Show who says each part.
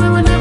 Speaker 1: we were